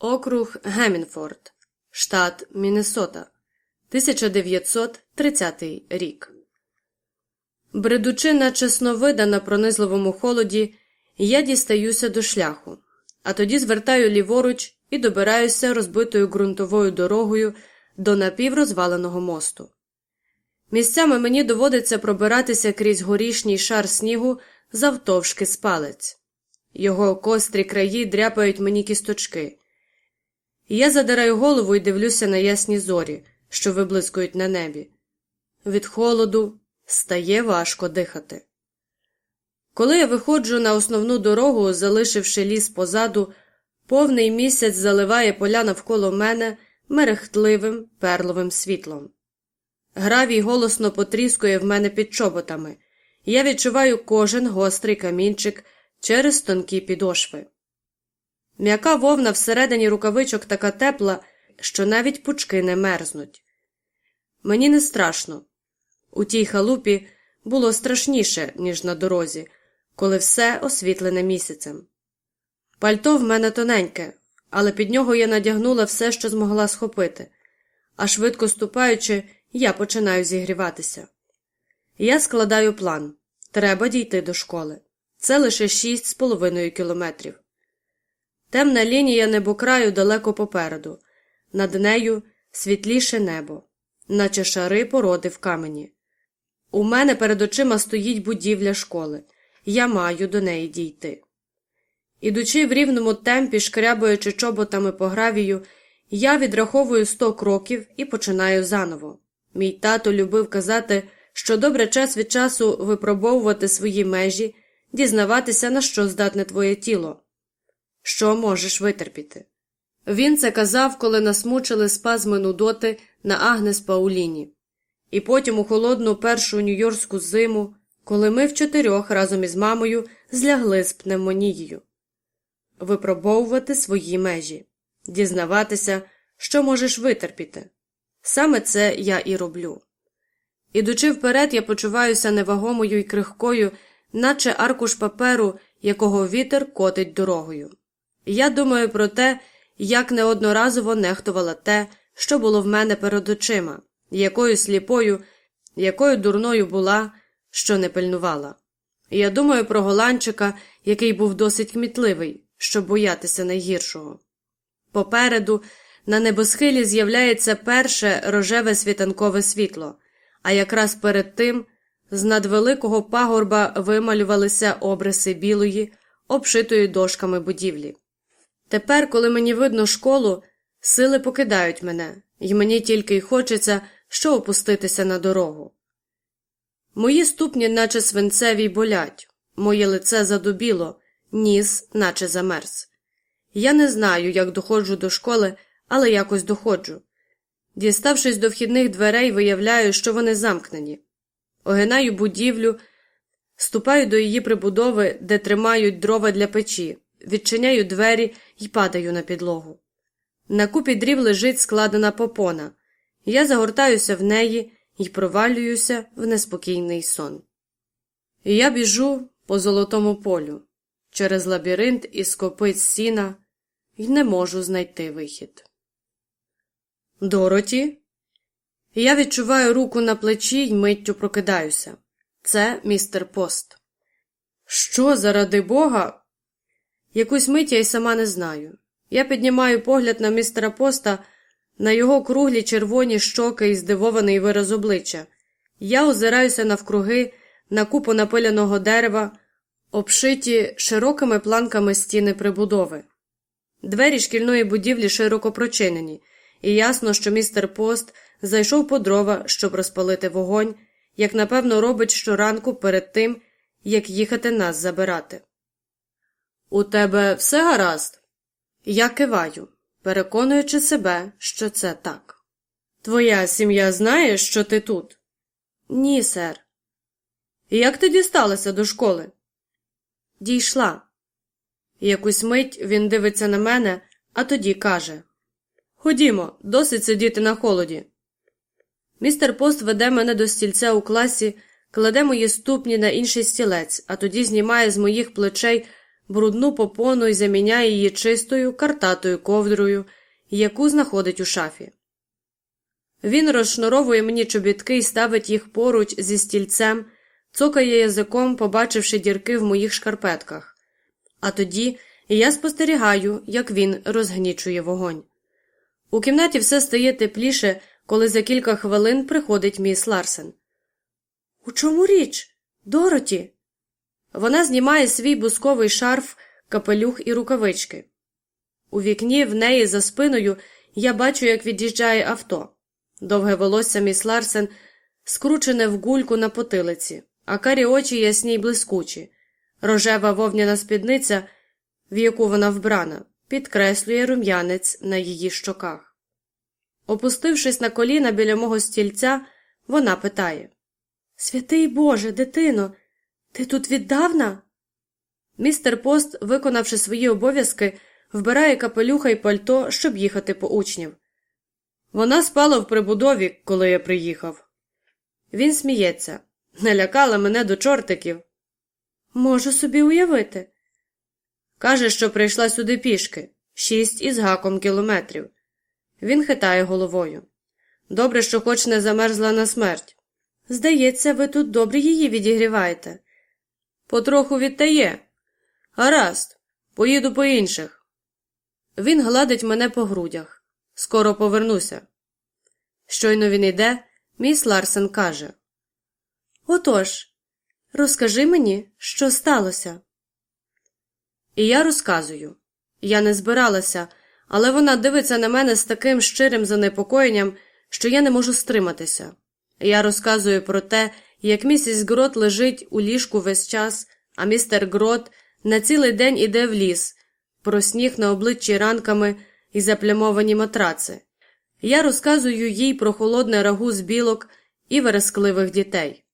Округ Гемінфорд, штат Міннесота, 1930 рік. Бредучи на чесновида на пронизливому холоді, я дістаюся до шляху, а тоді звертаю ліворуч і добираюся розбитою ґрунтовою дорогою до напіврозваленого мосту. Місцями мені доводиться пробиратися крізь горішній шар снігу завтовшки з палець. Його кострі краї дряпають мені кісточки. Я задираю голову і дивлюся на ясні зорі, що виблискують на небі. Від холоду стає важко дихати. Коли я виходжу на основну дорогу, залишивши ліс позаду, повний місяць заливає поля навколо мене мерехтливим перловим світлом. Гравій голосно потріскує в мене під чоботами, і я відчуваю кожен гострий камінчик через тонкі підошви. М'яка вовна всередині рукавичок така тепла, що навіть пучки не мерзнуть. Мені не страшно. У тій халупі було страшніше, ніж на дорозі, коли все освітлене місяцем. Пальто в мене тоненьке, але під нього я надягнула все, що змогла схопити, а швидко ступаючи, я починаю зігріватися. Я складаю план треба дійти до школи. Це лише шість з половиною кілометрів. Темна лінія небокраю далеко попереду, над нею світліше небо, наче шари породи в камені. У мене перед очима стоїть будівля школи, я маю до неї дійти. Ідучи в рівному темпі, шкрябуючи чоботами по гравію, я відраховую сто кроків і починаю заново. Мій тато любив казати, що добре час від часу випробовувати свої межі, дізнаватися, на що здатне твоє тіло що можеш витерпіти. Він це казав, коли нас мучили спазми нудоти на Агнес Пауліні, і потім у холодну першу нью-йоркську зиму, коли ми в чотирьох разом із мамою злягли з пневмонією, випробовувати свої межі, дізнаватися, що можеш витерпіти. Саме це я і роблю. Ідучи вперед, я почуваюся невагомою і крихкою, наче аркуш паперу, якого вітер котить дорогою. Я думаю про те, як неодноразово нехтувала те, що було в мене перед очима, якою сліпою, якою дурною була, що не пильнувала. Я думаю про голландчика, який був досить кмітливий, щоб боятися найгіршого. Попереду на небосхилі з'являється перше рожеве світанкове світло, а якраз перед тим з надвеликого пагорба вималювалися обриси білої, обшитої дошками будівлі. Тепер, коли мені видно школу, сили покидають мене, і мені тільки й хочеться, що опуститися на дорогу. Мої ступні, наче свинцеві, болять, моє лице задубіло, ніс, наче замерз. Я не знаю, як доходжу до школи, але якось доходжу. Діставшись до вхідних дверей, виявляю, що вони замкнені. Огинаю будівлю, ступаю до її прибудови, де тримають дрова для печі відчиняю двері і падаю на підлогу. На купі дрів лежить складена попона. Я загортаюся в неї і провалююся в неспокійний сон. Я біжу по золотому полю через лабіринт із копиць сіна і не можу знайти вихід. Дороті. Я відчуваю руку на плечі й миттю прокидаюся. Це містер Пост. Що, заради бога, Якусь мить я й сама не знаю. Я піднімаю погляд на містера поста, на його круглі червоні щоки і здивований вираз обличчя. Я озираюся навкруги, на купу напиляного дерева, обшиті широкими планками стіни прибудови. Двері шкільної будівлі широко прочинені, і ясно, що містер пост зайшов по дрова, щоб розпалити вогонь, як напевно робить щоранку перед тим, як їхати нас забирати. У тебе все гаразд? Я киваю, переконуючи себе, що це так. Твоя сім'я знає, що ти тут? Ні, сер. Як ти дісталася до школи? Дійшла. Якусь мить він дивиться на мене, а тоді каже Ходімо, досить сидіти на холоді. Містер Пост веде мене до стільця у класі, кладе мої ступні на інший стілець, а тоді знімає з моїх плечей брудну попону і заміняє її чистою картатою ковдрою, яку знаходить у шафі. Він розшнуровує мені чобітки і ставить їх поруч зі стільцем, цокає язиком, побачивши дірки в моїх шкарпетках. А тоді я спостерігаю, як він розгнічує вогонь. У кімнаті все стає тепліше, коли за кілька хвилин приходить міс Ларсен. У чому річ? Дороті? Вона знімає свій бузковий шарф, капелюх і рукавички. У вікні в неї за спиною я бачу, як від'їжджає авто. Довге волосся міс Ларсен скручене в гульку на потилиці, а карі очі ясні й блискучі. Рожева вовняна спідниця, в яку вона вбрана, підкреслює рум'янець на її щоках. Опустившись на коліна біля мого стільця, вона питає Святий Боже, дитино, ти тут віддавна? Містер Пост, виконавши свої обов'язки, вбирає капелюха й пальто, щоб їхати по учнів. Вона спала в прибудові, коли я приїхав. Він сміється, налякала мене до чортиків. Можу собі уявити. Каже, що прийшла сюди пішки, шість із гаком кілометрів. Він хитає головою. Добре, що хоч не замерзла на смерть. Здається, ви тут добре її відігріваєте. Потроху відтає. Гаразд, поїду по інших. Він гладить мене по грудях. Скоро повернуся. Щойно він йде, міс Ларсен каже Отож, розкажи мені, що сталося. І я розказую. Я не збиралася, але вона дивиться на мене з таким щирим занепокоєнням, що я не можу стриматися. Я розказую про те, як місіс Грот лежить у ліжку весь час, а містер Грот на цілий день іде в ліс, про сніг на обличчі ранками і заплямовані матраци. Я розказую їй про холодне рагу з білок і верескливих дітей.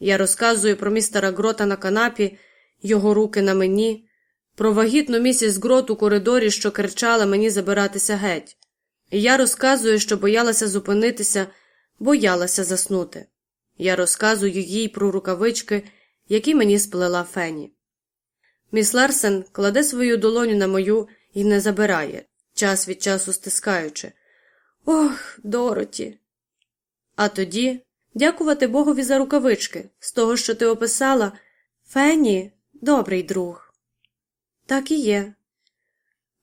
Я розказую про містера Грота на канапі, його руки на мені, про вагітну місіс Грот у коридорі, що кричала мені забиратися геть. І я розказую, що боялася зупинитися, боялася заснути. Я розказую їй про рукавички, які мені сплела Фені. Міс Ларсен кладе свою долоню на мою і не забирає, час від часу стискаючи. Ох, Дороті. А тоді дякувати Богові за рукавички, з того, що ти описала, Фені добрий друг. Так і є.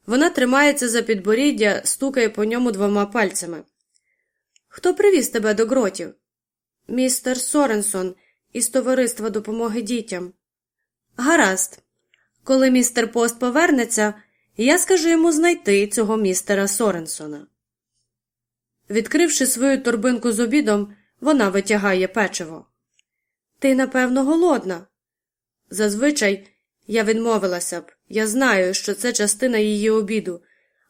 Вона тримається за підборіддя, стукає по ньому двома пальцями. Хто привіз тебе до гротів? Містер Соренсон із товариства допомоги дітям. Гаразд. Коли містер Пост повернеться, я скажу йому знайти цього містера Соренсона. Відкривши свою торбинку з обідом, вона витягає печиво. Ти, напевно, голодна. Зазвичай я відмовилася б. Я знаю, що це частина її обіду,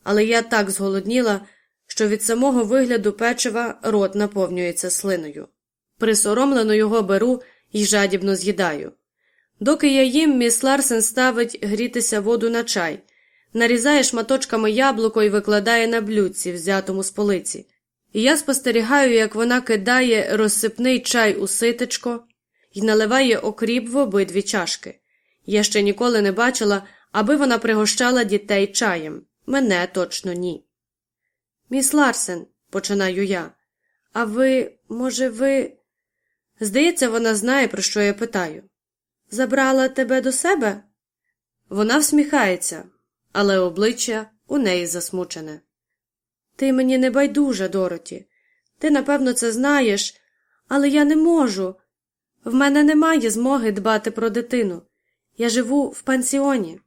але я так зголодніла, що від самого вигляду печива рот наповнюється слиною. Присоромлено його беру і жадібно з'їдаю. Доки я їм, міс Ларсен ставить грітися воду на чай, нарізає шматочками яблуко і викладає на блюдці, взятому з полиці. І я спостерігаю, як вона кидає розсипний чай у ситечко і наливає окріп в обидві чашки. Я ще ніколи не бачила, аби вона пригощала дітей чаєм. Мене точно ні. Міс Ларсен, починаю я. А ви, може, ви. Здається, вона знає, про що я питаю. Забрала тебе до себе? Вона всміхається, але обличчя у неї засмучене. Ти мені не байдужа, Дороті. Ти, напевно, це знаєш, але я не можу. В мене немає змоги дбати про дитину. Я живу в пансіоні.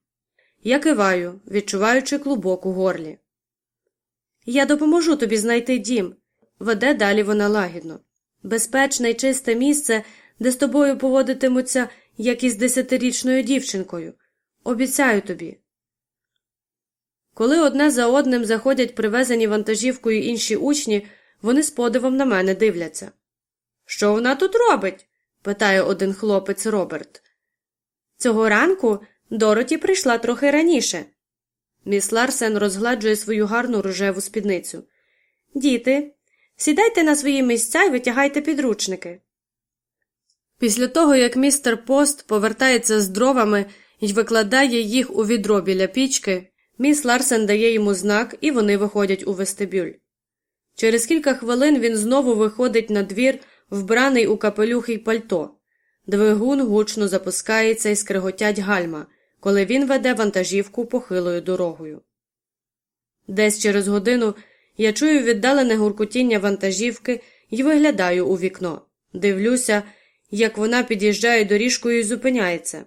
Я киваю, відчуваючи клубок у горлі. Я допоможу тобі знайти дім, веде далі вона лагідно. Безпечне й чисте місце, де з тобою поводитимуться, як із десятирічною дівчинкою. Обіцяю тобі. Коли одне за одним заходять привезені вантажівкою інші учні, вони з подивом на мене дивляться. Що вона тут робить? питає один хлопець Роберт. Цього ранку Дороті прийшла трохи раніше. Міс Ларсен розгладжує свою гарну рожеву спідницю. Діти, сідайте на свої місця і витягайте підручники. Після того, як містер Пост повертається з дровами, і викладає їх у відро біля пічки, міс Ларсен дає йому знак, і вони виходять у вестибюль. Через кілька хвилин він знову виходить на двір, вбраний у капелюх і пальто. Двигун гучно запускається і скриготять гальма, коли він веде вантажівку похилою дорогою. Десь через годину я чую віддалене гуркутіння вантажівки і виглядаю у вікно. Дивлюся, як вона під'їжджає доріжкою і зупиняється.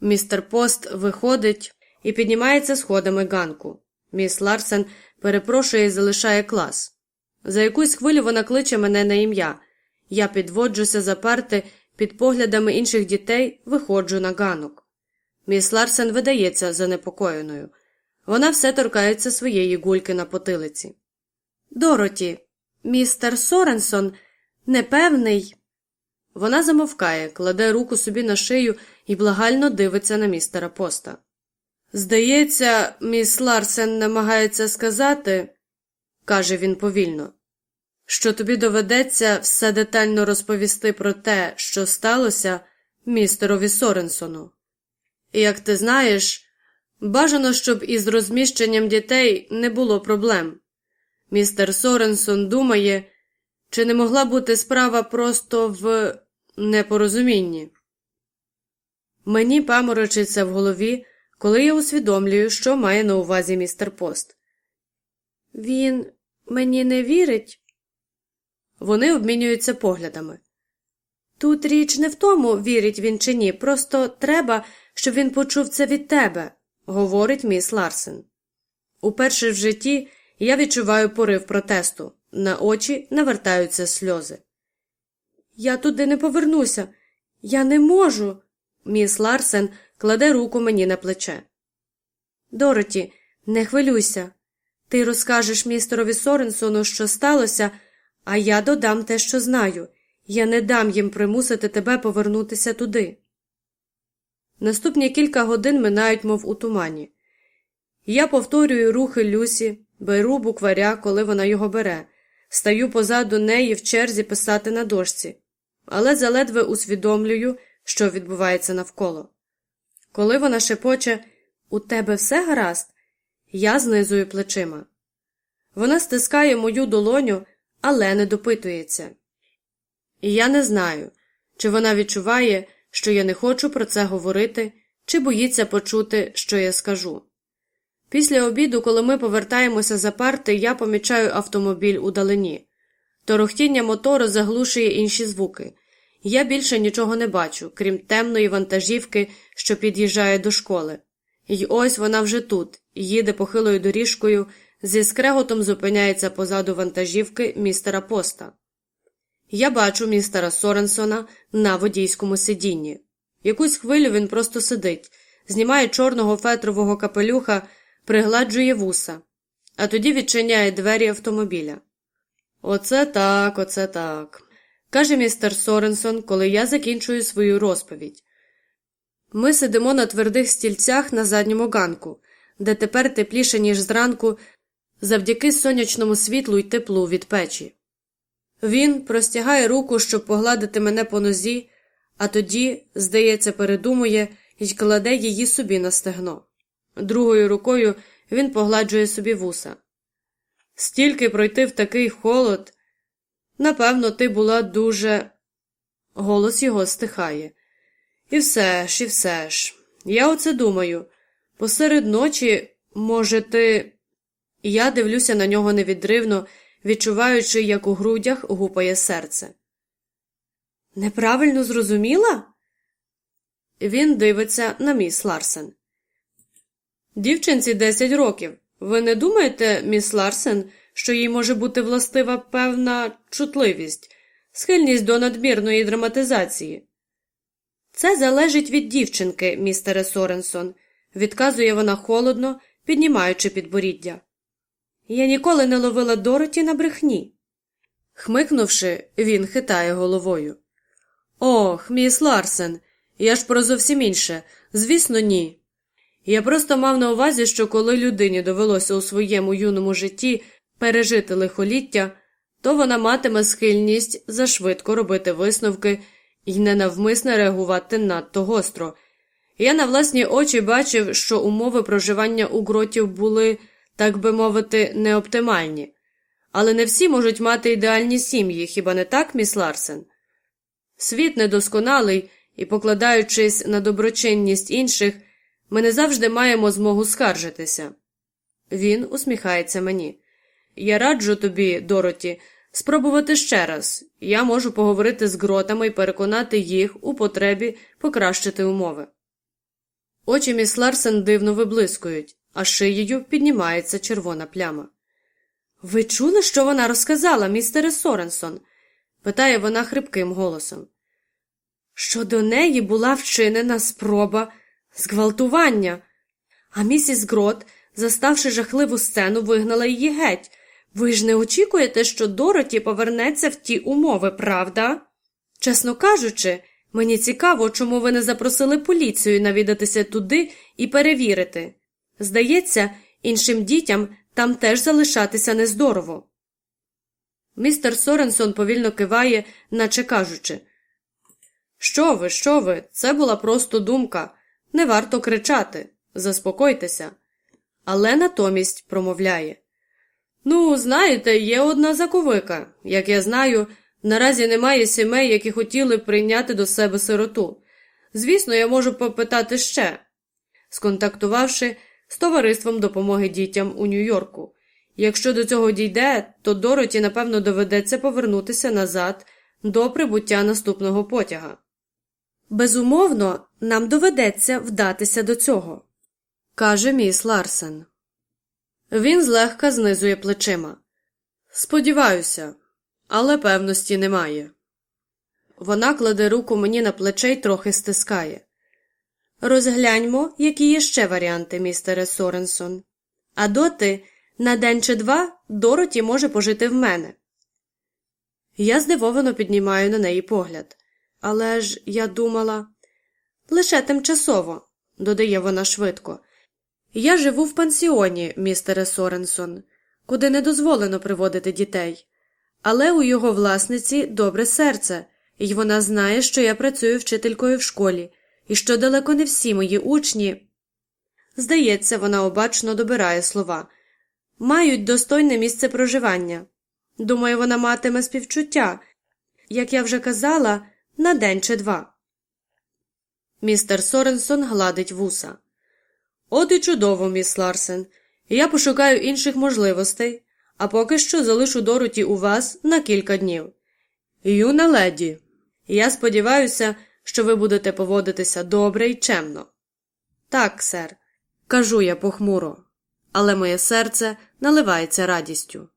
Містер Пост виходить і піднімається сходами ганку. Міс Ларсен перепрошує і залишає клас. За якусь хвилю вона кличе мене на ім'я. Я підводжуся за парти під поглядами інших дітей, виходжу на ганок. Міс Ларсен видається занепокоєною. Вона все торкається своєї гульки на потилиці. Дороті, містер Соренсон непевний. Вона замовкає, кладе руку собі на шию і благально дивиться на містера Поста. Здається, міс Ларсен намагається сказати, каже він повільно, що тобі доведеться все детально розповісти про те, що сталося містерові Соренсону. Як ти знаєш, бажано, щоб із розміщенням дітей не було проблем. Містер Соренсон думає, чи не могла бути справа просто в непорозумінні. Мені паморочиться в голові, коли я усвідомлюю, що має на увазі містер Пост. Він мені не вірить. Вони обмінюються поглядами. Тут річ не в тому, вірить він чи ні, просто треба, щоб він почув це від тебе, говорить міс Ларсен. Уперше в житті я відчуваю порив протесту, на очі навертаються сльози. Я туди не повернуся, я не можу. Міс Ларсен кладе руку мені на плече. Дороті, не хвилюйся. Ти розкажеш містерові Соренсону, що сталося, а я додам те, що знаю. Я не дам їм примусити тебе повернутися туди. Наступні кілька годин минають, мов у тумані. Я повторюю рухи Люсі, беру букваря, коли вона його бере, стаю позаду неї в черзі писати на дошці, але заледве усвідомлюю, що відбувається навколо. Коли вона шепоче У тебе все гаразд, я знизую плечима. Вона стискає мою долоню, але не допитується. І я не знаю, чи вона відчуває, що я не хочу про це говорити, чи боїться почути, що я скажу. Після обіду, коли ми повертаємося за парти, я помічаю автомобіль у далині. Торохтіння мотору заглушує інші звуки. Я більше нічого не бачу, крім темної вантажівки, що під'їжджає до школи. І ось вона вже тут, їде похилою доріжкою, зі скреготом зупиняється позаду вантажівки містера поста. Я бачу містера Соренсона на водійському сидінні. Якусь хвилю він просто сидить, знімає чорного фетрового капелюха, пригладжує вуса, а тоді відчиняє двері автомобіля. Оце так, оце так, каже містер Соренсон, коли я закінчую свою розповідь. Ми сидимо на твердих стільцях на задньому ганку, де тепер тепліше, ніж зранку, завдяки сонячному світлу й теплу від печі. Він простягає руку, щоб погладити мене по нозі, а тоді, здається, передумує і кладе її собі на стегно. Другою рукою він погладжує собі вуса. Стільки пройти в такий холод. Напевно, ти була дуже. Голос його стихає. І все ж, і все ж. Я оце думаю. Посеред ночі, може, ти. Я дивлюся на нього невідривно відчуваючи, як у грудях гупає серце. Неправильно зрозуміла? Він дивиться на міс Ларсен. Дівчинці 10 років. Ви не думаєте, міс Ларсен, що їй може бути властива певна чутливість, схильність до надмірної драматизації? Це залежить від дівчинки, містере Соренсон, відказує вона холодно, піднімаючи підборіддя. Я ніколи не ловила Дороті на брехні. Хмикнувши, він хитає головою. Ох, міс Ларсен, я ж про зовсім інше. Звісно, ні. Я просто мав на увазі, що коли людині довелося у своєму юному житті пережити лихоліття, то вона матиме схильність зашвидко робити висновки і ненавмисно реагувати надто гостро. Я на власні очі бачив, що умови проживання у гротів були, так би мовити, неоптимальні. Але не всі можуть мати ідеальні сім'ї, хіба не так, міс Ларсен? Світ недосконалий, і, покладаючись на доброчинність інших, ми не завжди маємо змогу скаржитися. Він усміхається мені. Я раджу тобі, Дороті, спробувати ще раз. Я можу поговорити з Гротами і переконати їх у потребі покращити умови. Очі міс Ларсен дивно виблискують, а шиєю піднімається червона пляма. Ви чули, що вона розказала, містере Соренсон? питає вона хрипким голосом. Що до неї була вчинена спроба зґвалтування, а місіс Грот, заставши жахливу сцену, вигнала її геть. Ви ж не очікуєте, що Дороті повернеться в ті умови, правда? Чесно кажучи, мені цікаво, чому ви не запросили поліцію навідатися туди і перевірити. Здається, іншим дітям там теж залишатися нездорово. Містер Соренсон повільно киває, наче кажучи Що ви, що ви? Це була просто думка. Не варто кричати. Заспокойтеся. Але натомість промовляє Ну, знаєте, є одна заковика. Як я знаю, наразі немає сімей, які хотіли прийняти до себе сироту. Звісно, я можу попитати ще. Сконтактувавши з товариством допомоги дітям у Нью-Йорку. Якщо до цього дійде, то Дороті, напевно, доведеться повернутися назад до прибуття наступного потяга. Безумовно, нам доведеться вдатися до цього, каже міс Ларсен. Він злегка знизує плечима. Сподіваюся, але певності немає. Вона кладе руку мені на плече й трохи стискає. Розгляньмо, які є ще варіанти, містере Соренсон. А доти, на день чи два, Дороті може пожити в мене. Я здивовано піднімаю на неї погляд. Але ж я думала лише тимчасово, додає вона швидко. Я живу в пансіоні, містере Соренсон, куди не дозволено приводити дітей. Але у його власниці добре серце, і вона знає, що я працюю вчителькою в школі, і що далеко не всі мої учні. Здається, вона обачно добирає слова мають достойне місце проживання. Думаю, вона матиме співчуття, як я вже казала, на день чи два. Містер Соренсон гладить вуса. От і чудово, міс Ларсен. Я пошукаю інших можливостей, а поки що залишу Дороті у вас на кілька днів. Юна леді, я сподіваюся, що ви будете поводитися добре і чемно. Так, сер, кажу я похмуро, але моє серце наливається радістю.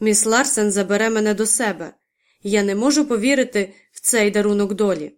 Міс Ларсен забере мене до себе. Я не можу повірити в цей дарунок долі.